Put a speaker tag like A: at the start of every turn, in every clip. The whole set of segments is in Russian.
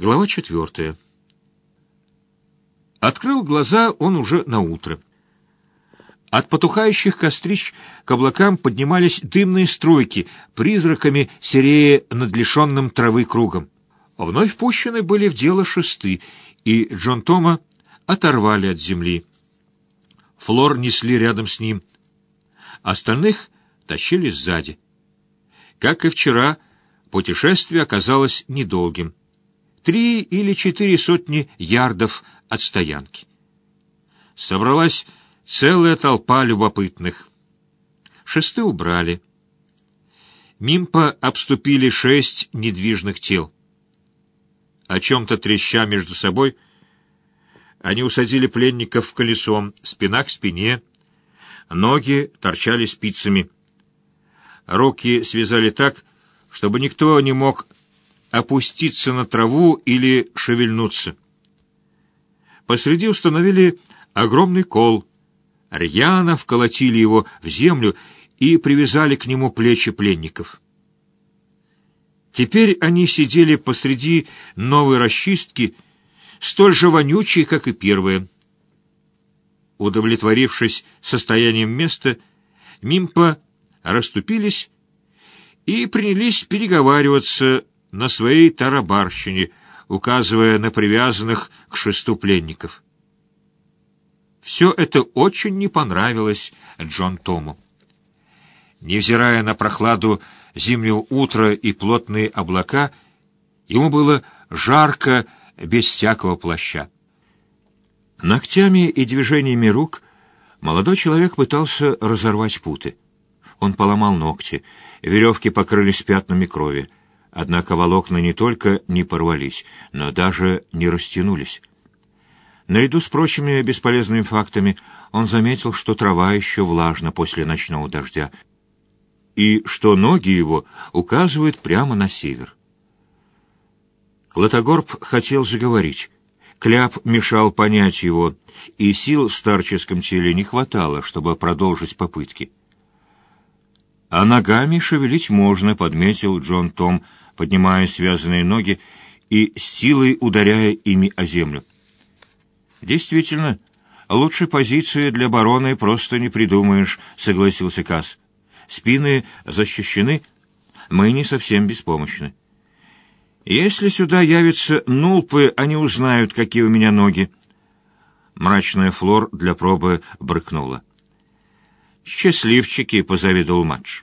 A: Глава четвертая. Открыл глаза он уже на утро. От потухающих кострищ к облакам поднимались дымные струйки, призраками серея над лишенным травы кругом. Вновь пущены были в дело шесты, и Джон Тома оторвали от земли. Флор несли рядом с ним. Остальных тащили сзади. Как и вчера, путешествие оказалось недолгим три или четыре сотни ярдов от стоянки. Собралась целая толпа любопытных. Шесты убрали. Мимпа обступили шесть недвижных тел. О чем-то треща между собой, они усадили пленников колесом, спина к спине, ноги торчали спицами. Руки связали так, чтобы никто не мог опуститься на траву или шевельнуться. Посреди установили огромный кол. Рьяно вколотили его в землю и привязали к нему плечи пленников. Теперь они сидели посреди новой расчистки, столь же вонючей, как и первая. Удовлетворившись состоянием места, Мимпа расступились и принялись переговариваться на своей тарабарщине, указывая на привязанных к шесту пленников. Все это очень не понравилось Джон Тому. Невзирая на прохладу зимнего утра и плотные облака, ему было жарко без всякого плаща. Ногтями и движениями рук молодой человек пытался разорвать путы. Он поломал ногти, веревки покрылись пятнами крови. Однако волокна не только не порвались, но даже не растянулись. Наряду с прочими бесполезными фактами он заметил, что трава еще влажна после ночного дождя, и что ноги его указывают прямо на север. Клотогорб хотел заговорить. Кляп мешал понять его, и сил в старческом теле не хватало, чтобы продолжить попытки. «А ногами шевелить можно», — подметил Джон Том, — поднимая связанные ноги и силой ударяя ими о землю. «Действительно, лучшей позиции для обороны просто не придумаешь», — согласился Касс. «Спины защищены, мы не совсем беспомощны. Если сюда явятся нулпы, они узнают, какие у меня ноги». Мрачная Флор для пробы брыкнула. «Счастливчики», — позавидовал Матч.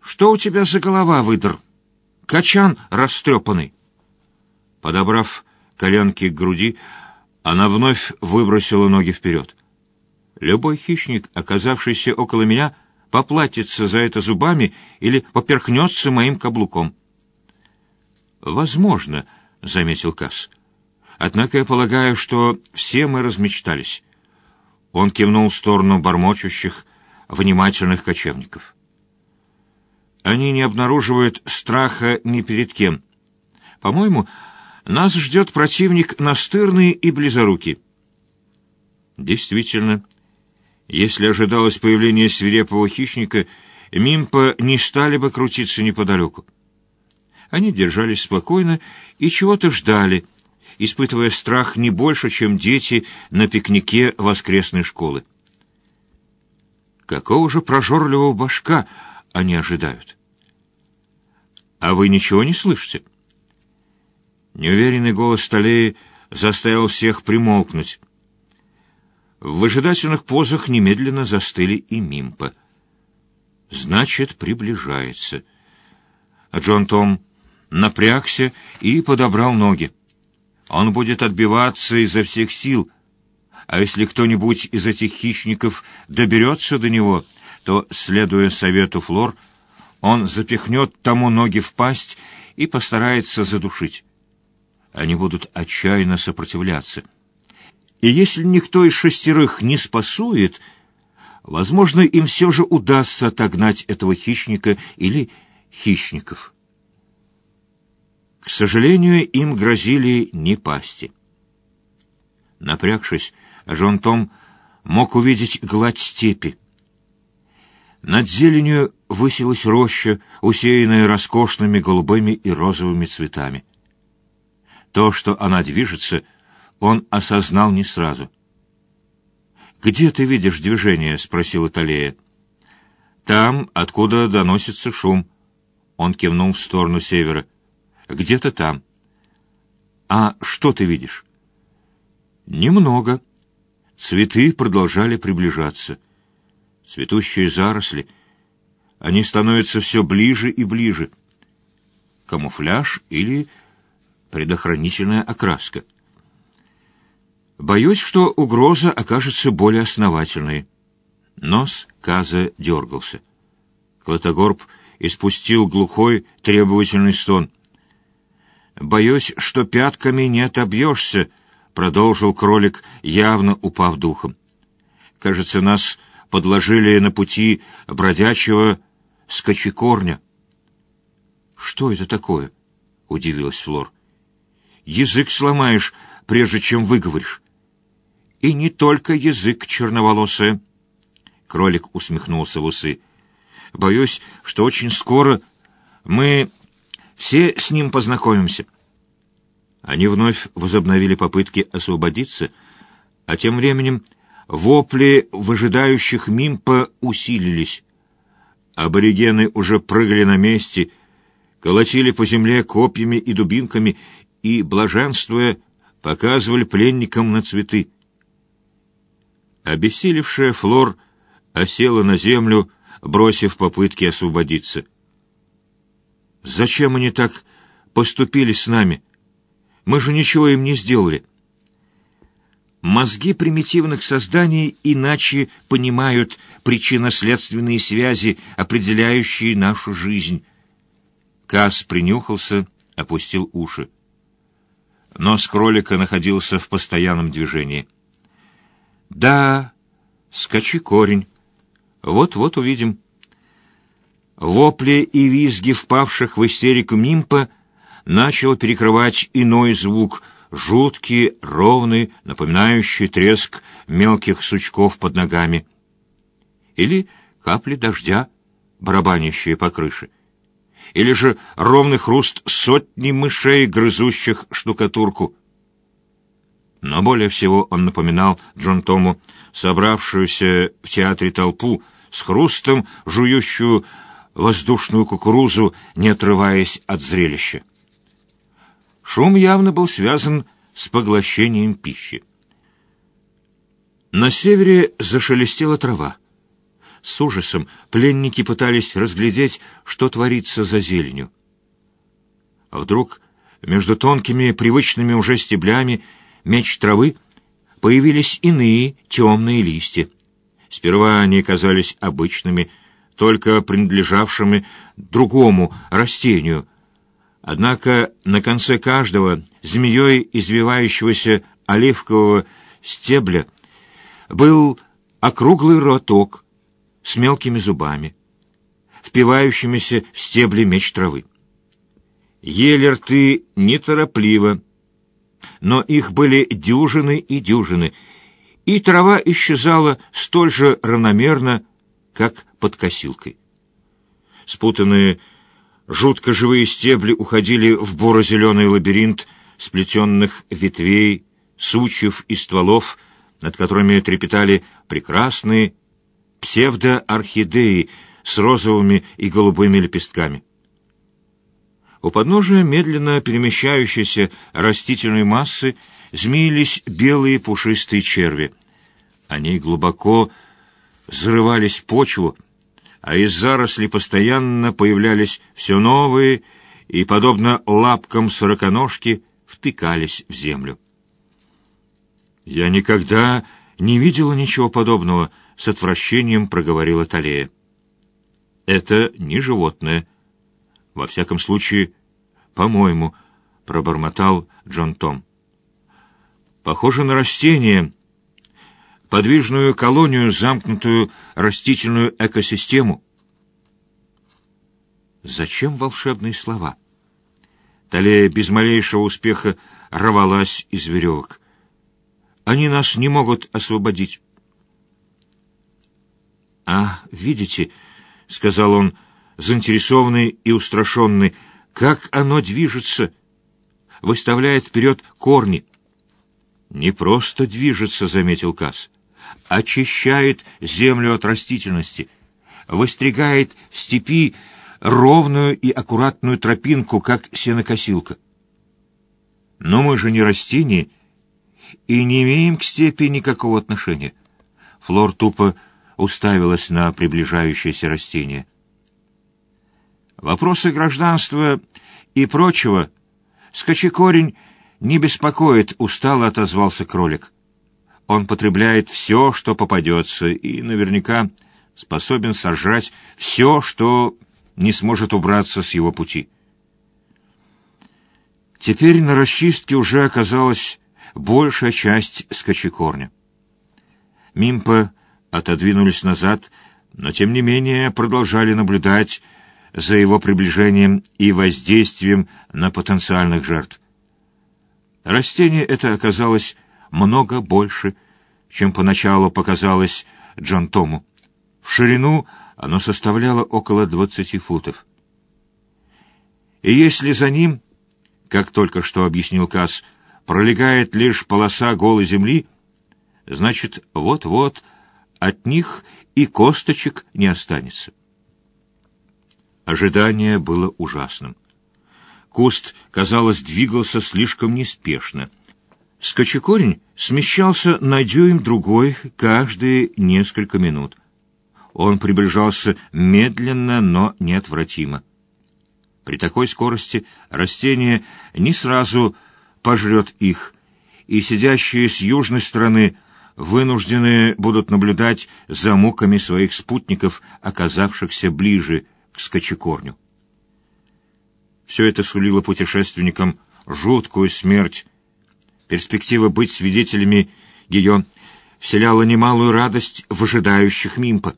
A: «Что у тебя за голова, выдр?» Качан растрепанный. Подобрав коленки к груди, она вновь выбросила ноги вперед. Любой хищник, оказавшийся около меня, поплатится за это зубами или поперхнется моим каблуком. «Возможно», — заметил Касс. «Однако я полагаю, что все мы размечтались». Он кивнул в сторону бормочущих, внимательных кочевников. Они не обнаруживают страха ни перед кем. По-моему, нас ждет противник настырный и близорукий. Действительно, если ожидалось появление свирепого хищника, Мимпа не стали бы крутиться неподалеку. Они держались спокойно и чего-то ждали, испытывая страх не больше, чем дети на пикнике воскресной школы. Какого же прожорливого башка они ожидают. «А вы ничего не слышите?» Неуверенный голос Толеи заставил всех примолкнуть. В выжидательных позах немедленно застыли и Мимпа. «Значит, приближается». Джон Том напрягся и подобрал ноги. Он будет отбиваться изо всех сил, а если кто-нибудь из этих хищников доберется до него — то, следуя совету Флор, он запихнет тому ноги в пасть и постарается задушить. Они будут отчаянно сопротивляться. И если никто из шестерых не спасует, возможно, им все же удастся отогнать этого хищника или хищников. К сожалению, им грозили не пасти. Напрягшись, Жон Том мог увидеть гладь степи. Над зеленью высилась роща, усеянная роскошными голубыми и розовыми цветами. То, что она движется, он осознал не сразу. «Где ты видишь движение?» — спросила Талея. «Там, откуда доносится шум». Он кивнул в сторону севера. «Где-то там». «А что ты видишь?» «Немного». Цветы продолжали приближаться. Цветущие заросли. Они становятся все ближе и ближе. Камуфляж или предохранительная окраска. Боюсь, что угроза окажется более основательной. Нос Каза дергался. Клотогорб испустил глухой, требовательный стон. «Боюсь, что пятками не отобьешься», — продолжил кролик, явно упав духом. «Кажется, нас подложили на пути бродячего скачекорня». «Что это такое?» — удивилась Флор. «Язык сломаешь, прежде чем выговоришь». «И не только язык, черноволосая». Кролик усмехнулся в усы. «Боюсь, что очень скоро мы все с ним познакомимся». Они вновь возобновили попытки освободиться, а тем временем вопли выжидающих Мимпа усилились. Аборигены уже прыгали на месте, колотили по земле копьями и дубинками и, блаженствуя, показывали пленникам на цветы. Обессилевшая Флор осела на землю, бросив попытки освободиться. «Зачем они так поступили с нами?» Мы же ничего им не сделали. Мозги примитивных созданий иначе понимают причинно-следственные связи, определяющие нашу жизнь. Кас принюхался, опустил уши. Нос кролика находился в постоянном движении. «Да, скачи корень. Вот-вот увидим». Вопли и визги впавших в истерику Мимпа — начал перекрывать иной звук, жуткий, ровный, напоминающий треск мелких сучков под ногами. Или капли дождя, барабанящие по крыше. Или же ровный хруст сотни мышей, грызущих штукатурку. Но более всего он напоминал Джон Тому собравшуюся в театре толпу с хрустом, жующую воздушную кукурузу, не отрываясь от зрелища. Шум явно был связан с поглощением пищи. На севере зашелестела трава. С ужасом пленники пытались разглядеть, что творится за зеленью. А вдруг между тонкими, привычными уже стеблями меч травы появились иные темные листья. Сперва они казались обычными, только принадлежавшими другому растению, Однако на конце каждого змеей извивающегося оливкового стебля был округлый роток с мелкими зубами, впивающимися в стебли меч травы. Ели рты неторопливо, но их были дюжины и дюжины, и трава исчезала столь же равномерно, как под косилкой. Спутанные Жутко живые стебли уходили в буро-зеленый лабиринт сплетенных ветвей, сучьев и стволов, над которыми трепетали прекрасные псевдоорхидеи с розовыми и голубыми лепестками. У подножия медленно перемещающейся растительной массы змеились белые пушистые черви. Они глубоко взрывались в почву, а из зарослей постоянно появлялись все новые и, подобно лапкам сороконожки, втыкались в землю. «Я никогда не видела ничего подобного», — с отвращением проговорила Талея. «Это не животное. Во всяком случае, по-моему», — пробормотал Джон Том. «Похоже на растение, подвижную колонию, замкнутую растительную экосистему. Зачем волшебные слова? Талея без малейшего успеха рвалась из веревок. Они нас не могут освободить. «А, видите», — сказал он, заинтересованный и устрашенный, — «как оно движется! выставляет вперед корни. «Не просто движется», — заметил Касс, — «очищает землю от растительности, выстригает в степи ровную и аккуратную тропинку, как сенокосилка. Но мы же не растения и не имеем к степи никакого отношения. Флор тупо уставилась на приближающееся растение. Вопросы гражданства и прочего скачекорень не беспокоит, устало отозвался кролик. Он потребляет все, что попадется, и наверняка способен сожрать все, что не сможет убраться с его пути. Теперь на расчистке уже оказалась большая часть скачекорня. Мимпа отодвинулись назад, но тем не менее продолжали наблюдать за его приближением и воздействием на потенциальных жертв. Растение это оказалось много больше, чем поначалу показалось Джон Тому. В ширину оно составляло около двадцати футов. И если за ним, как только что объяснил Касс, пролегает лишь полоса голой земли, значит, вот-вот от них и косточек не останется. Ожидание было ужасным. Куст, казалось, двигался слишком неспешно. Скачекорень смещался на дюйм другой каждые несколько минут. Он приближался медленно, но неотвратимо. При такой скорости растение не сразу пожрет их, и сидящие с южной стороны вынуждены будут наблюдать за муками своих спутников, оказавшихся ближе к скачекорню. Все это сулило путешественникам жуткую смерть. Перспектива быть свидетелями ее вселяла немалую радость в ожидающих Мимпа.